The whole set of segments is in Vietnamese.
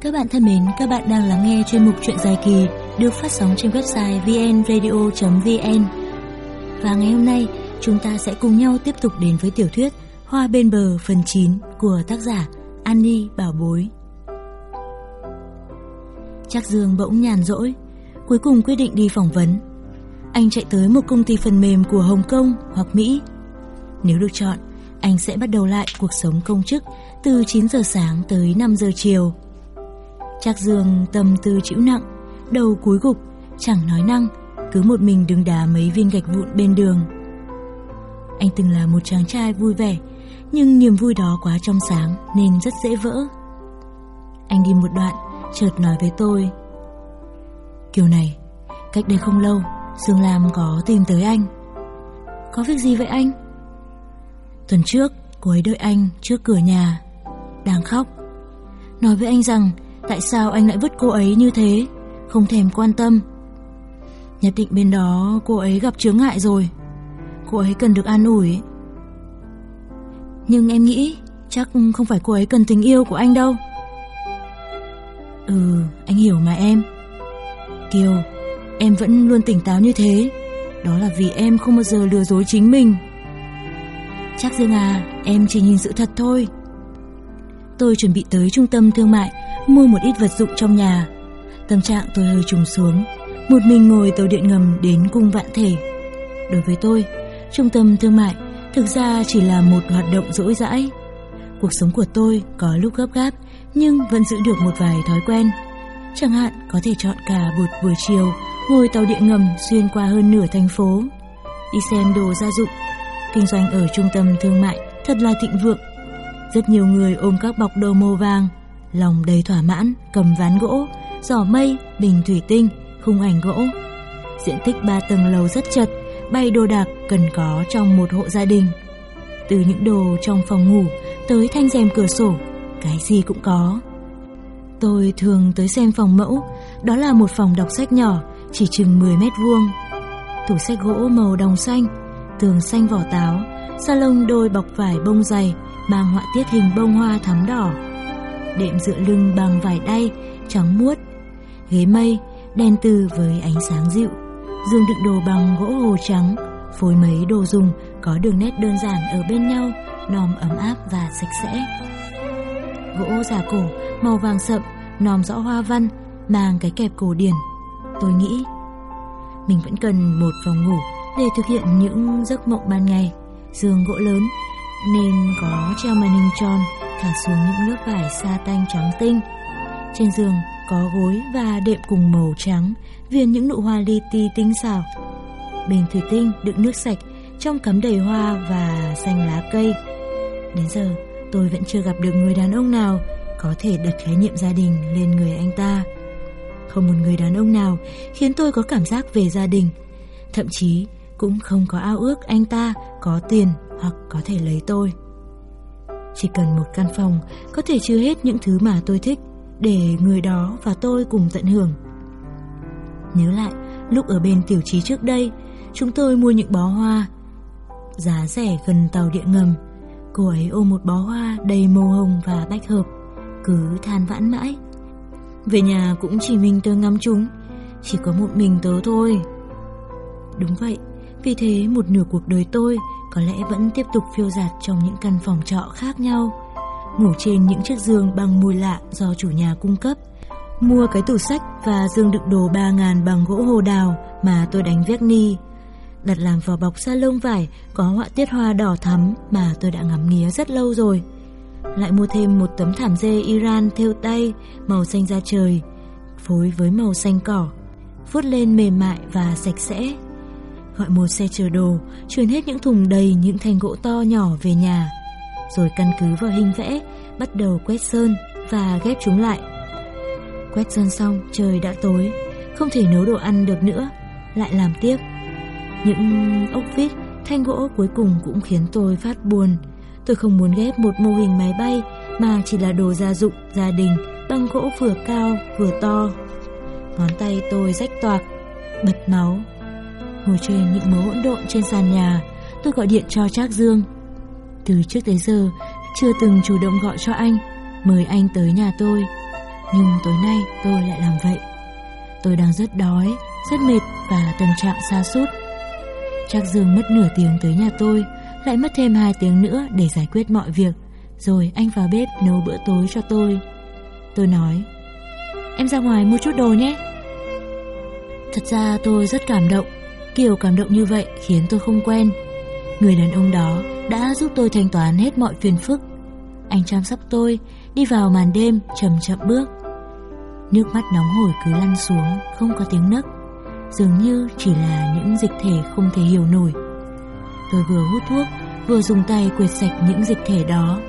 Các bạn thân mến, các bạn đang lắng nghe chuyên mục chuyện dài kỳ được phát sóng trên website vnradio.vn. Và ngày hôm nay, chúng ta sẽ cùng nhau tiếp tục đến với tiểu thuyết Hoa bên bờ phần 9 của tác giả Annie Bảo Bối. Chắc Dương bỗng nhàn rỗi, cuối cùng quyết định đi phỏng vấn. Anh chạy tới một công ty phần mềm của Hồng Kông hoặc Mỹ. Nếu được chọn, anh sẽ bắt đầu lại cuộc sống công chức từ 9 giờ sáng tới 5 giờ chiều. Trác Dương tâm tư chịu nặng, đầu cúi gục, chẳng nói năng, cứ một mình đứng đá mấy viên gạch vụn bên đường. Anh từng là một chàng trai vui vẻ, nhưng niềm vui đó quá trong sáng nên rất dễ vỡ. Anh đi một đoạn, chợt nói với tôi. Kiểu này, cách đây không lâu, Dương Lam có tìm tới anh. Có việc gì vậy anh? Tuần trước, cô ấy đợi anh trước cửa nhà, đang khóc. Nói với anh rằng Tại sao anh lại vứt cô ấy như thế? Không thèm quan tâm. Nhất định bên đó cô ấy gặp chướng ngại rồi. Cô ấy cần được an ủi. Nhưng em nghĩ Chắc không phải cô ấy cần tình yêu của anh đâu. Ừ anh hiểu mà em. Kiều, Em vẫn luôn tỉnh táo như thế. Đó là vì em không bao giờ lừa dối chính mình. Chắc Dương à Em chỉ nhìn sự thật thôi. Tôi chuẩn bị tới trung tâm thương mại mua một ít vật dụng trong nhà. Tâm trạng tôi hơi trùng xuống, một mình ngồi tàu điện ngầm đến cung vạn thể. Đối với tôi, trung tâm thương mại thực ra chỉ là một hoạt động dỗi dãi. Cuộc sống của tôi có lúc gấp gáp nhưng vẫn giữ được một vài thói quen. Chẳng hạn có thể chọn cả một buổi chiều ngồi tàu điện ngầm xuyên qua hơn nửa thành phố, đi xem đồ gia dụng. Kinh doanh ở trung tâm thương mại thật là thịnh vượng. Rất nhiều người ôm các bọc đồ màu vàng lòng đầy thỏa mãn, cầm ván gỗ, giỏ mây, bình thủy tinh, khung ảnh gỗ. Diện tích 3 tầng lầu rất chật, bay đồ đạc cần có trong một hộ gia đình. Từ những đồ trong phòng ngủ tới thanh rèm cửa sổ, cái gì cũng có. Tôi thường tới xem phòng mẫu, đó là một phòng đọc sách nhỏ, chỉ chừng 10 mét vuông. Tủ sách gỗ màu đồng xanh, tường xanh vỏ táo, salon đôi bọc vải bông dày, mang họa tiết hình bông hoa thắm đỏ đệm dựa lưng bằng vải đay trắng muốt, ghế mây đen từ với ánh sáng dịu, giường đựng đồ bằng gỗ hồ trắng, phối mấy đồ dùng có đường nét đơn giản ở bên nhau, nòm ấm áp và sạch sẽ. Gỗ giả cổ màu vàng sậm, nòm rõ hoa văn, mang cái kẹp cổ điển. Tôi nghĩ mình vẫn cần một phòng ngủ để thực hiện những giấc mộng ban ngày. Giường gỗ lớn nên có treo màn hình tròn thả xuống những lớp vải sa tanh trắng tinh. Trên giường có gối và đệm cùng màu trắng, viền những nụ hoa li ti tinh xảo. Bình thủy tinh đựng nước sạch, trong cắm đầy hoa và xanh lá cây. Đến giờ, tôi vẫn chưa gặp được người đàn ông nào có thể đặt khái niệm gia đình lên người anh ta. Không một người đàn ông nào khiến tôi có cảm giác về gia đình. Thậm chí cũng không có ao ước anh ta có tiền hoặc có thể lấy tôi. Chỉ cần một căn phòng có thể chứa hết những thứ mà tôi thích để người đó và tôi cùng tận hưởng. Nhớ lại, lúc ở bên tiểu trí trước đây, chúng tôi mua những bó hoa. Giá rẻ gần tàu điện ngầm, cô ấy ôm một bó hoa đầy màu hồng và bách hợp, cứ than vãn mãi. Về nhà cũng chỉ mình tớ ngắm chúng, chỉ có một mình tớ thôi. Đúng vậy, vì thế một nửa cuộc đời tôi có lẽ vẫn tiếp tục phiêu dạt trong những căn phòng trọ khác nhau, ngủ trên những chiếc giường bằng mùi lạ do chủ nhà cung cấp, mua cái tủ sách và giường đựng đồ 3.000 bằng gỗ hồ đào mà tôi đánh vét ni, đặt làm vỏ bọc sa lông vải có họa tiết hoa đỏ thắm mà tôi đã ngắm nghía rất lâu rồi. Lại mua thêm một tấm thảm dê Iran thêu tay màu xanh da trời, phối với màu xanh cỏ, vuốt lên mềm mại và sạch sẽ gọi một xe chở đồ, chuyển hết những thùng đầy những thanh gỗ to nhỏ về nhà. Rồi căn cứ vào hình vẽ, bắt đầu quét sơn và ghép chúng lại. Quét sơn xong, trời đã tối, không thể nấu đồ ăn được nữa, lại làm tiếp. Những ốc vít, thanh gỗ cuối cùng cũng khiến tôi phát buồn. Tôi không muốn ghép một mô hình máy bay mà chỉ là đồ gia dụng, gia đình, bằng gỗ vừa cao vừa to. Ngón tay tôi rách toạc, bật máu Ngồi trên những mớ hỗn độn trên sàn nhà Tôi gọi điện cho Trác Dương Từ trước tới giờ Chưa từng chủ động gọi cho anh Mời anh tới nhà tôi Nhưng tối nay tôi lại làm vậy. Tôi đang rất đói, rất mệt và tâm trạng xa sút Trác Dương mất nửa tiếng tới nhà tôi, lại mất thêm hai tiếng nữa để giải quyết mọi việc. Rồi anh vào bếp nấu bữa tối cho tôi. Tôi nói, em ra ngoài mua chút đồ nhé. Thật ra tôi rất cảm động, kiểu cảm động như vậy khiến tôi không quen. Người đàn ông đó đã giúp tôi thanh toán hết mọi phiền phức. Anh chăm sóc tôi, đi vào màn đêm chậm chậm bước. Nước mắt nóng hổi cứ lăn xuống, không có tiếng nấc. Dường như chỉ là những dịch thể không thể hiểu nổi. Tôi vừa hút thuốc, vừa dùng tay quệt sạch những dịch thể đó.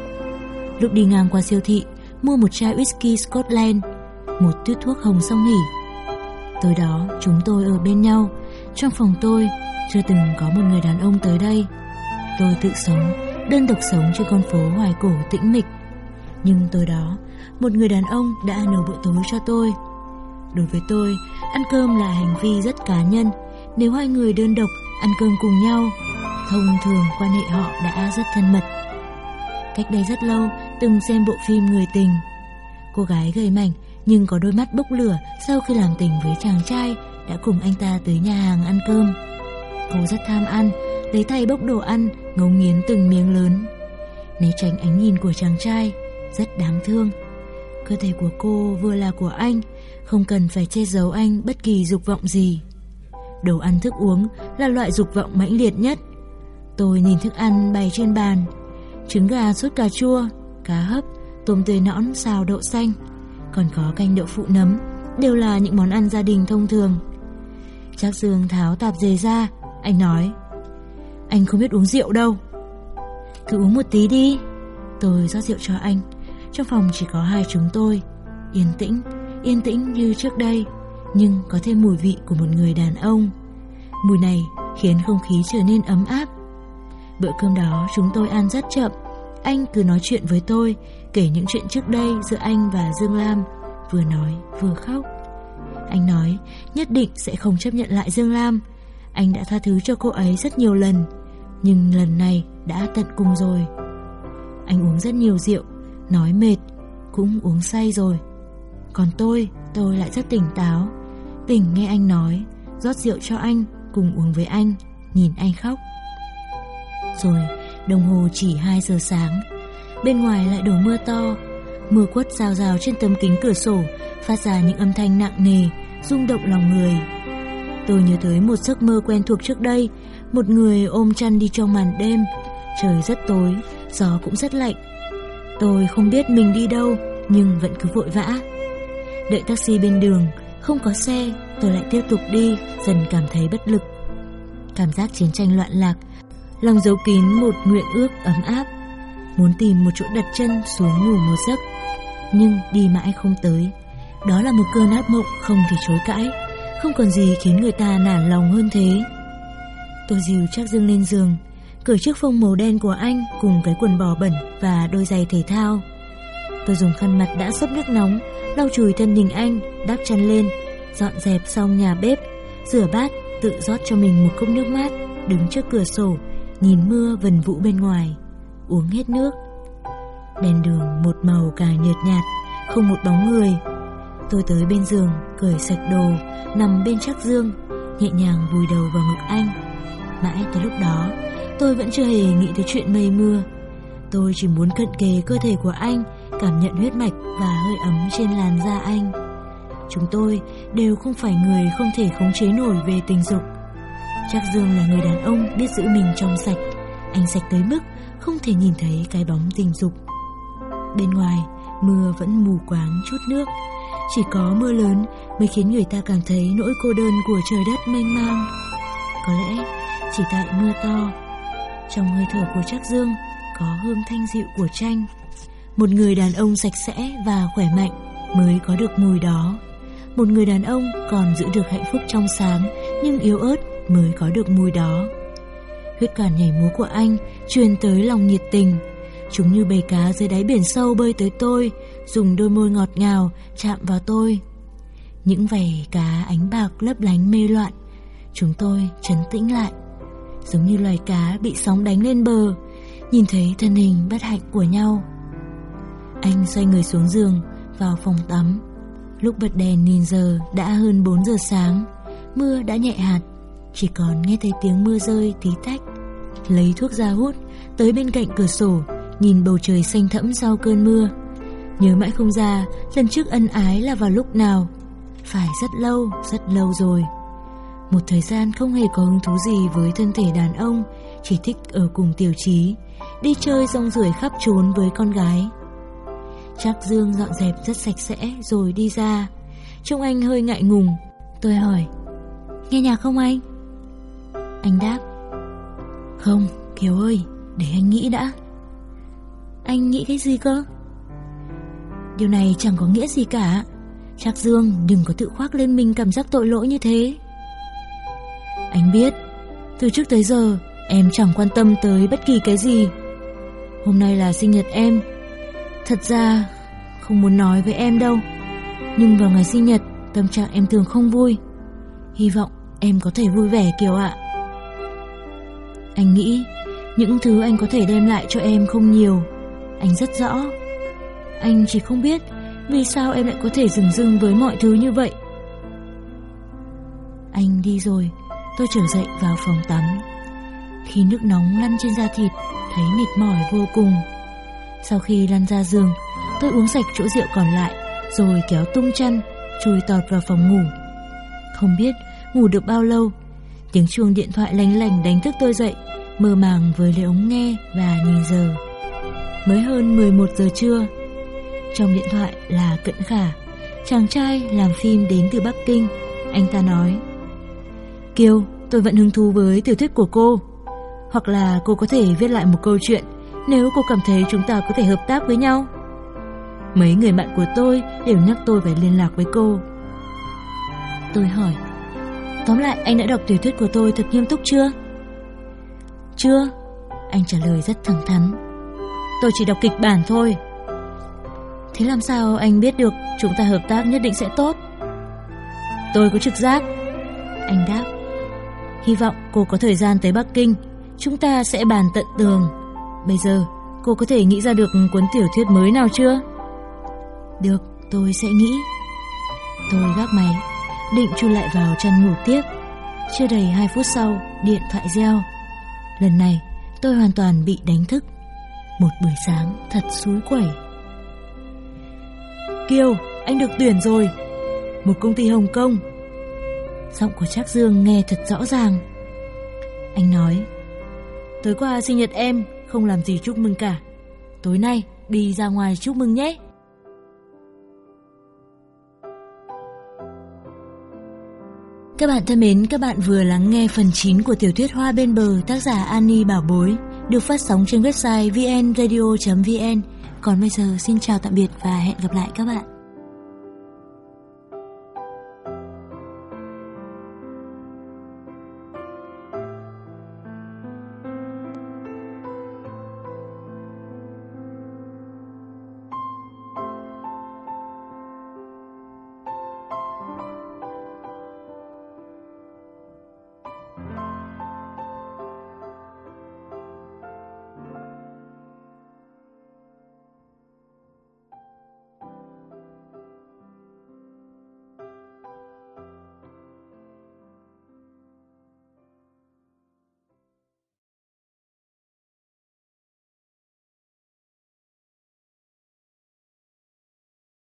Lúc đi ngang qua siêu thị, mua một chai whisky Scotland, một tuyết thuốc hồng song hỉ. Tối đó, chúng tôi ở bên nhau. Trong phòng tôi, chưa từng có một người đàn ông tới đây. Tôi tự sống, đơn độc sống trên con phố hoài cổ tĩnh mịch. Nhưng tối đó, một người đàn ông đã nấu bữa tối cho tôi. Đối với tôi, ăn cơm là hành vi rất cá nhân. Nếu hai người đơn độc ăn cơm cùng nhau, thông thường quan hệ họ đã rất thân mật. Cách đây rất lâu, từng xem bộ phim Người tình. Cô gái gầy mảnh nhưng có đôi mắt bốc lửa sau khi làm tình với chàng trai đã cùng anh ta tới nhà hàng ăn cơm. Cô rất tham ăn, lấy tay bốc đồ ăn, ngấu nghiến từng miếng lớn. Né tránh ánh nhìn của chàng trai, rất đáng thương. Cơ thể của cô vừa là của anh, không cần phải che giấu anh bất kỳ dục vọng gì. Đồ ăn thức uống là loại dục vọng mãnh liệt nhất. Tôi nhìn thức ăn bày trên bàn, trứng gà sốt cà chua, cá hấp, tôm tươi nõn xào đậu xanh, còn có canh đậu phụ nấm, đều là những món ăn gia đình thông thường. Trác Dương tháo tạp dề ra, anh nói, anh không biết uống rượu đâu. Cứ uống một tí đi. Tôi rót rượu cho anh. Trong phòng chỉ có hai chúng tôi, yên tĩnh, yên tĩnh như trước đây, nhưng có thêm mùi vị của một người đàn ông. Mùi này khiến không khí trở nên ấm áp. Bữa cơm đó chúng tôi ăn rất chậm, anh cứ nói chuyện với tôi, kể những chuyện trước đây giữa anh và Dương Lam, vừa nói vừa khóc. Anh nói nhất định sẽ không chấp nhận lại Dương Lam. Anh đã tha thứ cho cô ấy rất nhiều lần, nhưng lần này đã tận cùng rồi. Anh uống rất nhiều rượu, nói mệt, cũng uống say rồi. Còn tôi, tôi lại rất tỉnh táo. Tỉnh nghe anh nói, rót rượu cho anh, cùng uống với anh, nhìn anh khóc. Rồi, đồng hồ chỉ 2 giờ sáng. Bên ngoài lại đổ mưa to. Mưa quất rào rào trên tấm kính cửa sổ, phát ra những âm thanh nặng nề, rung động lòng người. Tôi nhớ tới một giấc mơ quen thuộc trước đây, một người ôm chăn đi trong màn đêm. Trời rất tối, gió cũng rất lạnh. Tôi không biết mình đi đâu, nhưng vẫn cứ vội vã. Đợi taxi bên đường, không có xe, tôi lại tiếp tục đi, dần cảm thấy bất lực. Cảm giác chiến tranh loạn lạc, lòng giấu kín một nguyện ước ấm áp. Muốn tìm một chỗ đặt chân xuống ngủ một giấc, nhưng đi mãi không tới. Đó là một cơn ác mộng không thể chối cãi, không còn gì khiến người ta nản lòng hơn thế. Tôi dìu chắc dương lên giường, cởi chiếc phông màu đen của anh cùng cái quần bò bẩn và đôi giày thể thao. Tôi dùng khăn mặt đã sấp nước nóng, lau chùi thân hình anh, đắp chăn lên, dọn dẹp xong nhà bếp, rửa bát, tự rót cho mình một cốc nước mát, đứng trước cửa sổ, nhìn mưa vần vũ bên ngoài, uống hết nước. Đèn đường một màu càng nhợt nhạt, không một bóng người. Tôi tới bên giường, cởi sạch đồ, nằm bên chắc dương, nhẹ nhàng vùi đầu vào ngực anh. Mãi tới lúc đó, tôi vẫn chưa hề nghĩ tới chuyện mây mưa. Tôi chỉ muốn cận kề cơ thể của anh, cảm nhận huyết mạch và hơi ấm trên làn da anh. Chúng tôi đều không phải người không thể khống chế nổi về tình dục. Chắc Dương là người đàn ông biết giữ mình trong sạch. Anh sạch tới mức không thể nhìn thấy cái bóng tình dục. Bên ngoài, mưa vẫn mù quáng chút nước. Chỉ có mưa lớn mới khiến người ta cảm thấy nỗi cô đơn của trời đất mênh mang. Có lẽ chỉ tại mưa to, trong hơi thở của Trác Dương có hương thanh dịu của chanh. Một người đàn ông sạch sẽ và khỏe mạnh mới có được mùi đó. Một người đàn ông còn giữ được hạnh phúc trong sáng nhưng yếu ớt mới có được mùi đó. Huyết quản nhảy múa của anh truyền tới lòng nhiệt tình. Chúng như bầy cá dưới đáy biển sâu bơi tới tôi, dùng đôi môi ngọt ngào chạm vào tôi. Những vảy cá ánh bạc lấp lánh mê loạn, chúng tôi trấn tĩnh lại. Giống như loài cá bị sóng đánh lên bờ, nhìn thấy thân hình bất hạnh của nhau. Anh xoay người xuống giường, vào phòng tắm, Lúc bật đèn nhìn giờ đã hơn 4 giờ sáng, mưa đã nhẹ hạt, chỉ còn nghe thấy tiếng mưa rơi tí tách. Lấy thuốc ra hút, tới bên cạnh cửa sổ, nhìn bầu trời xanh thẫm sau cơn mưa. Nhớ mãi không ra, lần trước ân ái là vào lúc nào. Phải rất lâu, rất lâu rồi. Một thời gian không hề có hứng thú gì với thân thể đàn ông, chỉ thích ở cùng tiểu trí, đi chơi rong rủi khắp trốn với con gái. Chắc Dương dọn dẹp rất sạch sẽ rồi đi ra. Trông anh hơi ngại ngùng. Tôi hỏi, nghe nhạc không anh? Anh đáp, không, Kiều ơi, để anh nghĩ đã. Anh nghĩ cái gì cơ? Điều này chẳng có nghĩa gì cả. Chắc Dương đừng có tự khoác lên mình cảm giác tội lỗi như thế. Anh biết, từ trước tới giờ em chẳng quan tâm tới bất kỳ cái gì. Hôm nay là sinh nhật em. Thật ra không muốn nói với em đâu. Nhưng vào ngày sinh nhật, tâm trạng em thường không vui. Hy vọng em có thể vui vẻ Kiều ạ. Anh nghĩ những thứ anh có thể đem lại cho em không nhiều. Anh rất rõ. Anh chỉ không biết vì sao em lại có thể dừng dưng với mọi thứ như vậy. Anh đi rồi, tôi trở dậy vào phòng tắm. Khi nước nóng lăn trên da thịt, thấy mệt mỏi vô cùng. Sau khi lăn ra giường, tôi uống sạch chỗ rượu còn lại, rồi kéo tung chăn, chui tọt vào phòng ngủ. Không biết ngủ được bao lâu, tiếng chuông điện thoại lanh lành đánh thức tôi dậy, mơ màng với lấy ống nghe và nhìn giờ. Mới hơn 11 giờ trưa. Trong điện thoại là Cận Khả, chàng trai làm phim đến từ Bắc Kinh. Anh ta nói, Kiều, tôi vẫn hứng thú với tiểu thuyết của cô. Hoặc là cô có thể viết lại một câu chuyện nếu cô cảm thấy chúng ta có thể hợp tác với nhau. Mấy người bạn của tôi đều nhắc tôi phải liên lạc với cô. Tôi hỏi, tóm lại anh đã đọc tiểu thuyết của tôi thật nghiêm túc chưa? Chưa, anh trả lời rất thẳng thắn. Tôi chỉ đọc kịch bản thôi. Thế làm sao anh biết được chúng ta hợp tác nhất định sẽ tốt? Tôi có trực giác. Anh đáp. Hy vọng cô có thời gian tới Bắc Kinh, chúng ta sẽ bàn tận tường. Bây giờ, cô có thể nghĩ ra được cuốn tiểu thuyết mới nào chưa? Được, tôi sẽ nghĩ. Tôi gác máy, định chui lại vào chăn ngủ tiếp. Chưa đầy 2 phút sau, điện thoại reo. Lần này, tôi hoàn toàn bị đánh thức. Một buổi sáng thật suối quẩy. Kiều, anh được tuyển rồi. Một công ty Hồng Kông. Giọng của Trác Dương nghe thật rõ ràng. Anh nói, tối qua sinh nhật em, không làm gì chúc mừng cả. Tối nay đi ra ngoài chúc mừng nhé. Các bạn thân mến, các bạn vừa lắng nghe phần 9 của tiểu thuyết Hoa bên bờ tác giả Annie Bảo Bối được phát sóng trên website vnradio.vn. Còn bây giờ, xin chào tạm biệt và hẹn gặp lại các bạn.